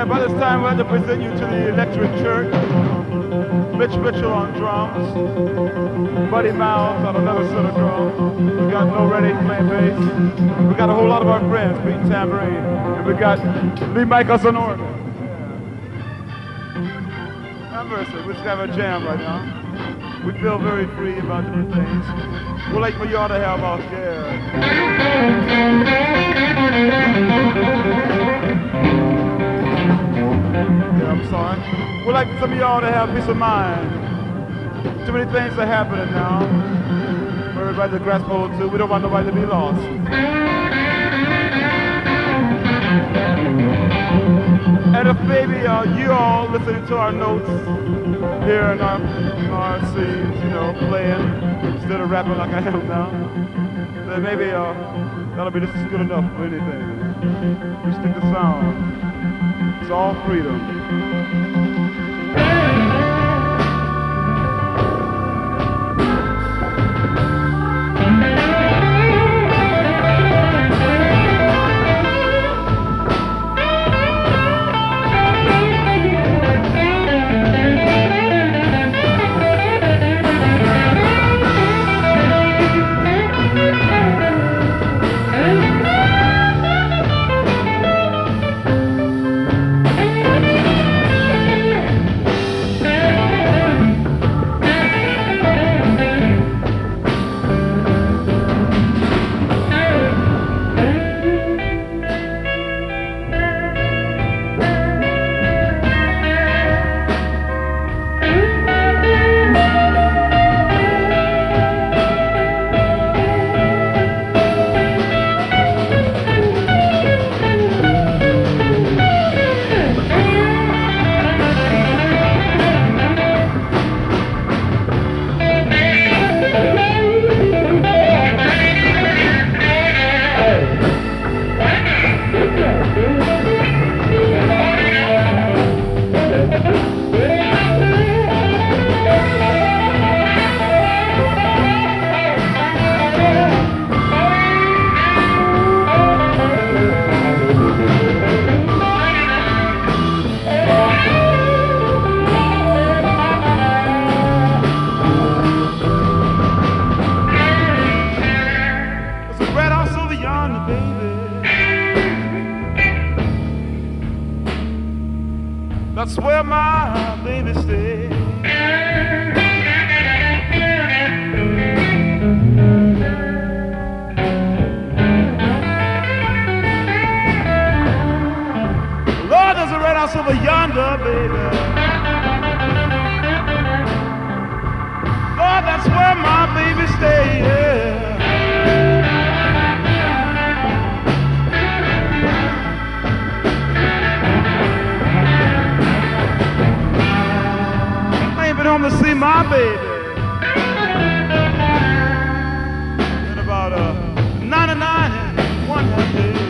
Yeah, by this time we're to present you to the Electric Church. Mitch Mitchell on drums. Buddy Miles on another set of drums. We got Noel Redding playing bass. We got a whole lot of our friends beating tambourine. And we got Lee Michaels on organ. Have mercy. We just have a jam right now. We feel very free about different things. We're like for y'all to have out Yeah, We'd like some of y'all to have peace of mind. Too many things are happening now. For everybody to grasp hold to. We don't want nobody to be lost. And if maybe uh, you all listening to our notes here in our, our scenes, you know, playing instead of rapping like I am now, then maybe uh, that'll be just as good enough for anything. We stick to sound. It's all freedom. That's where my baby stays. Lord, there's a red house over yonder, baby. Lord, that's where my baby stays. my baby. In about uh, 99 and 100.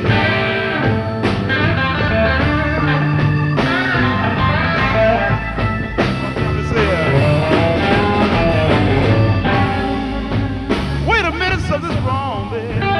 Wait a minute, something's wrong, baby.